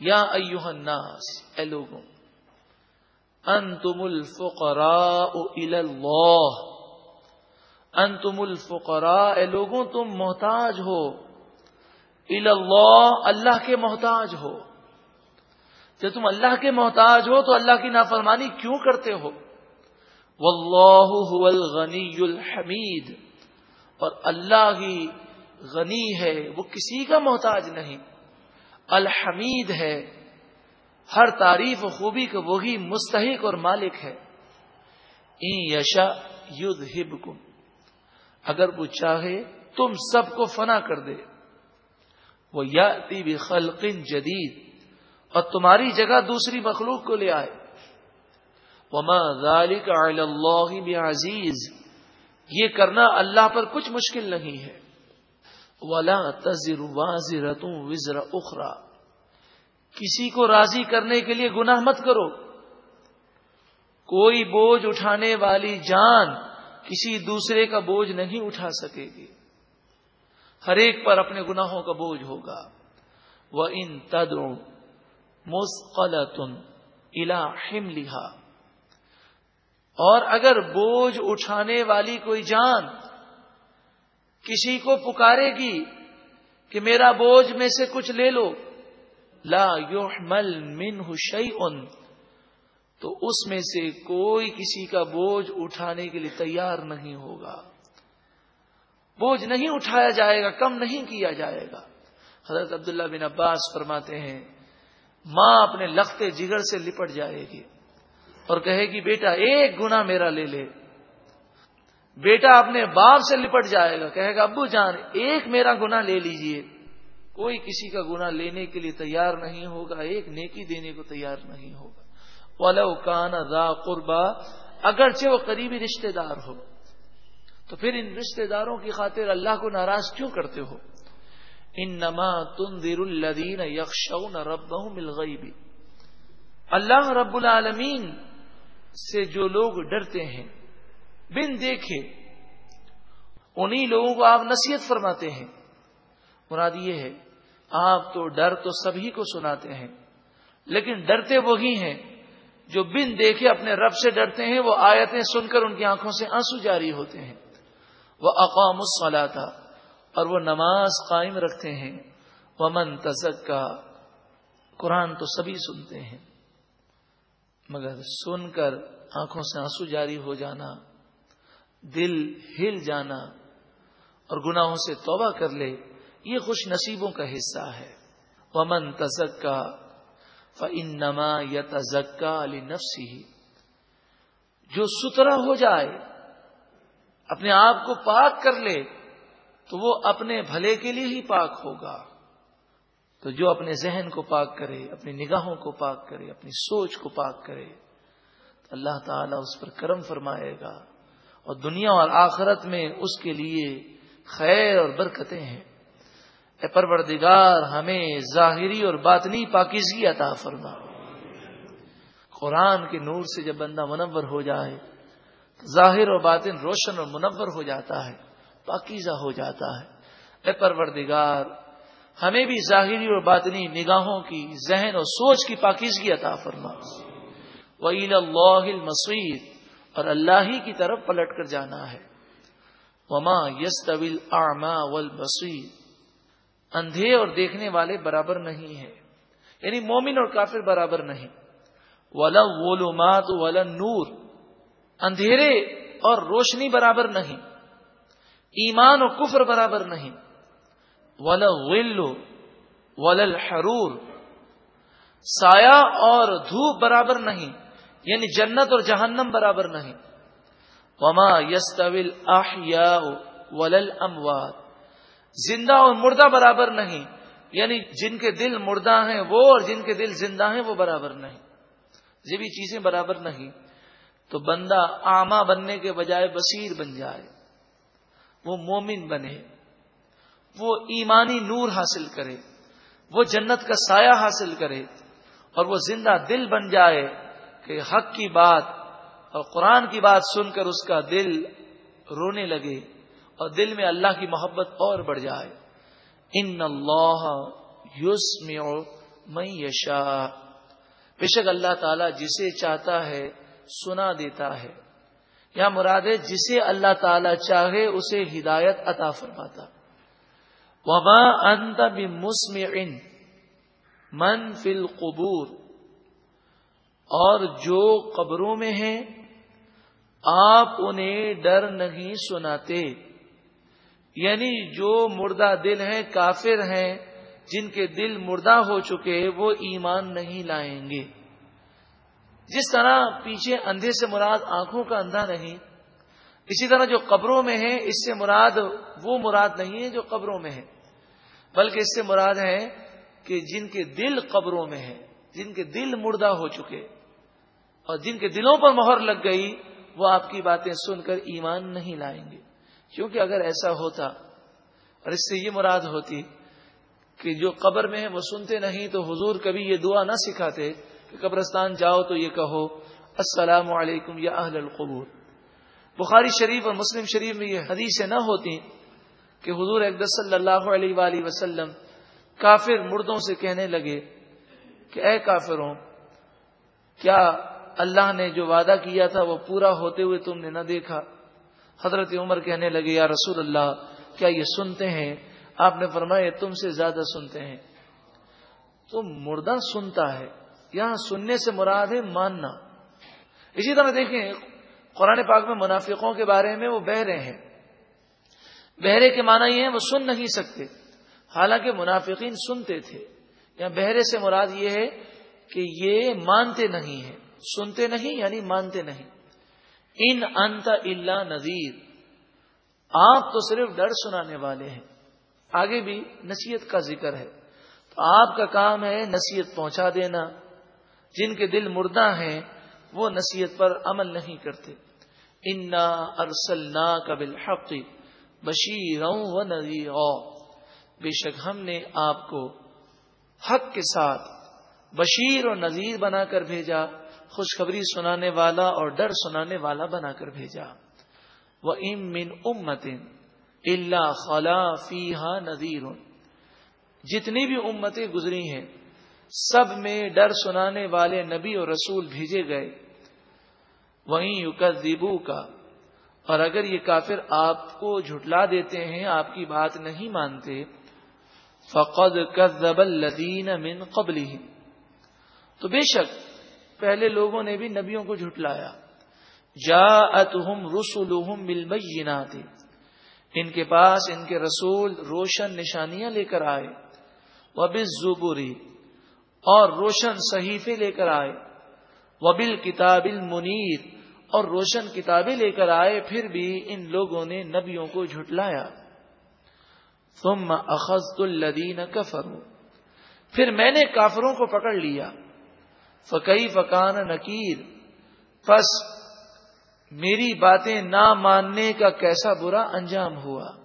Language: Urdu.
یا ایوہ الناس، اے لوگوں، انتم الفقراء اللہ۔ انتم الفقراء، اے لوگوں، تم محتاج ہو۔ اللہ اللہ کے محتاج ہو۔ جب تم اللہ کے محتاج ہو تو اللہ کی نافرمانی کیوں کرتے ہو؟ واللہ هو الغنی الحمید۔ اور اللہ ہی غنی ہے، وہ کسی کا محتاج نہیں۔ الحمید ہے۔ ہر تعریف و خوبی کا وہی مستحق اور مالک ہے۔ این یشا یدھ اگر وہ چاہے تم سب کو فنا کر دے۔ وہ یا خلقن جدید۔ اور تمہاری جگہ دوسری مخلوق کو لے آئے۔ وما ذالک علی اللہ بعزیز۔ یہ کرنا اللہ پر کچھ مشکل نہیں ہے۔ ولا تزر وازرتوں وزر اخرا کسی کو راضی کرنے کے لیے گناہ مت کرو۔ کوئی بوجھ اٹھانے والی جان کسی دوسرے کا بوجھ نہیں اٹھا سکے گی۔ ہر ایک پر اپنے گناہوں کا بوجھ ہوگا۔ وہ ان تدر مسقلتن الہم لہا اور اگر بوجھ اٹھانے والی کوئی جان کسی کو پکارے گی کہ میرا بوجھ میں سے کچھ لے لو۔ لا یحمل منہ شیئن۔ تو اس میں سے کوئی کسی کا بوجھ اٹھانے کے لیے تیار نہیں ہوگا۔ بوجھ نہیں اٹھایا جائے گا، کم نہیں کیا جائے گا۔ حضرت عبداللہ بن عباس فرماتے ہیں، ماں اپنے لختے جگر سے لپٹ جائے گی اور کہے گی، بیٹا، ایک گنا میرا لے لے۔ بیٹا اپنے باپ سے لپٹ جائے گا، کہے گا، ابو جان، ایک میرا گنا لے لیجیے۔ کوئی کسی کا گنا لینے کے لیے تیار نہیں ہوگا، ایک نیکی دینے کو تیار نہیں ہوگا۔ ولو کان را قربا، اگرچہ وہ قریبی رشتہ دار ہو۔ تو پھر ان رشتہ داروں کی خاطر اللہ کو ناراض کیوں کرتے ہو؟ ان نما تم دیر الدین یکشو نہ رب مل اللہ رب العالمین سے جو لوگ ڈرتے ہیں بن دیکھے۔ انہی لوگوں کو آپ نصیحت فرماتے ہیں۔ مراد یہ ہے، آپ تو ڈر تو سبھی کو سناتے ہیں، لیکن ڈرتے وہی ہیں جو بن دیکھے اپنے رب سے ڈرتے ہیں، وہ آیتیں سن کر ان کی آنکھوں سے آنسو جاری ہوتے ہیں۔ وہ اقام الصلاح اور وہ نماز قائم رکھتے ہیں۔ وہ من تزک کا قرآن تو سبھی سنتے ہیں۔ مگر سن کر آنکھوں سے آنسو جاری ہو جانا دل ہل جانا اور گناہوں سے توبہ کر لے، یہ خوش نصیبوں کا حصہ ہے۔ ومن تزکا فن نما یا تزکا علی نفسی جو سترا ہو جائے، اپنے آپ کو پاک کر لے، تو وہ اپنے بھلے کے لیے ہی پاک ہوگا۔ تو جو اپنے ذہن کو پاک کرے، اپنی نگاہوں کو پاک کرے، اپنی سوچ کو پاک کرے، تو اللہ تعالیٰ اس پر کرم فرمائے گا۔ اور دنیا اور آخرت میں اس کے لیے خیر اور برکتیں ہیں۔ اے پروردگار، ہمیں ظاہری اور باطنی پاکیزگی عطا فرما۔ قرآن کے نور سے جب بندہ منور ہو جائے، ظاہر و باطن روشن اور منور ہو جاتا ہے، پاکیزہ ہو جاتا ہے۔ اے پروردگار، ہمیں بھی ظاہری اور باطنی نگاہوں کی، ذہن اور سوچ کی پاکیزگی عطا فرما۔ ویل اللہ مسعید اور اللہ ہی کی طرف پلٹ کر جانا ہے۔ وما یس طویل آما ول اندھے اور دیکھنے والے برابر نہیں ہے یعنی مومن اور کافر برابر نہیں۔ ولا ولومات ولا نور اندھیرے اور روشنی برابر نہیں۔ ایمان و کفر برابر نہیں۔ ولا ولو ولل حرور سایہ اور دھوپ برابر نہیں۔ یعنی جنت اور جہنم برابر نہیں۔ وما یس طویل ولل اموات زندہ اور مردہ برابر نہیں۔ یعنی جن کے دل مردہ ہیں وہ اور جن کے دل زندہ ہیں وہ برابر نہیں۔ یہ بھی چیزیں برابر نہیں۔ تو بندہ آما بننے کے بجائے بصیر بن جائے۔ وہ مومن بنے۔ وہ ایمانی نور حاصل کرے۔ وہ جنت کا سایہ حاصل کرے۔ اور وہ زندہ دل بن جائے۔ کہ حق کی بات اور قرآن کی بات سن کر اس کا دل رونے لگے اور دل میں اللہ کی محبت اور بڑھ جائے۔ ان اللہ یوسم میں یشا بے شک اللہ تعالی جسے چاہتا ہے سنا دیتا ہے۔ یا مراد ہے جسے اللہ تعالی چاہے اسے ہدایت عطا فرماتا۔ وبا انت بمسمع من فی القبور۔ اور جو قبروں میں ہیں، آپ انہیں ڈر نہیں سناتے۔ یعنی جو مردہ دل ہیں، کافر ہیں، جن کے دل مردہ ہو چکے، وہ ایمان نہیں لائیں گے۔ جس طرح پیچھے اندھے سے مراد آنکھوں کا اندھا نہیں، اسی طرح جو قبروں میں ہے اس سے مراد وہ مراد نہیں ہے جو قبروں میں ہے بلکہ اس سے مراد ہے کہ جن کے دل قبروں میں ہے جن کے دل مردہ ہو چکے۔ اور جن کے دلوں پر مہر لگ گئی، وہ آپ کی باتیں سن کر ایمان نہیں لائیں گے۔ کیونکہ اگر ایسا ہوتا اور اس سے یہ مراد ہوتی کہ جو قبر میں ہے وہ سنتے نہیں، تو حضور کبھی یہ دعا نہ سکھاتے کہ قبرستان جاؤ تو یہ کہو، السلام علیکم یا اہل القبور۔ بخاری شریف اور مسلم شریف میں یہ حدیثیں نہ ہوتی کہ حضور اقدس صلی اللہ علیہ وآلہ وسلم کافر مردوں سے کہنے لگے کہ اے کافروں، کیا اللہ نے جو وعدہ کیا تھا وہ پورا ہوتے ہوئے تم نے نہ دیکھا۔ حضرت عمر کہنے لگے، یا رسول اللہ، کیا یہ سنتے ہیں؟ آپ نے فرمایا تم سے زیادہ سنتے ہیں۔ تو مردہ سنتا ہے۔ یہاں سننے سے مراد ہے ماننا۔ اسی طرح دیکھیں، قرآن پاک میں منافقوں کے بارے میں وہ بہرے ہیں۔ بہرے کے معنی یہ ہے وہ سن نہیں سکتے۔ حالانکہ منافقین سنتے تھے۔ یا بہرے سے مراد یہ ہے کہ یہ مانتے نہیں ہیں۔ سنتے نہیں یعنی مانتے نہیں۔ ان انت اللہ نذیر۔ آپ تو صرف ڈر سنانے والے ہیں۔ آگے بھی نصیحت کا ذکر ہے۔ تو آپ کا کام ہے نصیحت پہنچا دینا۔ جن کے دل مردہ ہیں، وہ نصیحت پر عمل نہیں کرتے۔ انا ارسل قبل حق بشیر و نذیر بے شک ہم نے آپ کو حق کے ساتھ بشیر اور نذیر بنا کر بھیجا۔ خوشخبری سنانے والا اور ڈر سنانے والا بنا کر بھیجا۔ وہ ام من امت اللہ خلا فی نذیر جتنی بھی امتیں گزری ہیں، سب میں ڈر سنانے والے نبی اور رسول بھیجے گئے۔ وہیں یوکو کا اور اگر یہ کافر آپ کو جھٹلا دیتے ہیں، آپ کی بات نہیں مانتے، فقد کذب الذین من قبل تو بے شک پہلے لوگوں نے بھی نبیوں کو جھٹلایا۔ جا اتم رسول ان کے پاس ان کے رسول روشن نشانیاں لے کر آئے۔ وبری اور روشن صحیفے لے کر آئے۔ وبل کتاب المنیر۔ اور روشن کتابیں لے کر آئے، پھر بھی ان لوگوں نے نبیوں کو جھٹلایا۔ ثم اخذت الذین کفروا۔ پھر میں نے کافروں کو پکڑ لیا۔ فقی فقان نکیر۔ پس میری باتیں نہ ماننے کا کیسا برا انجام ہوا؟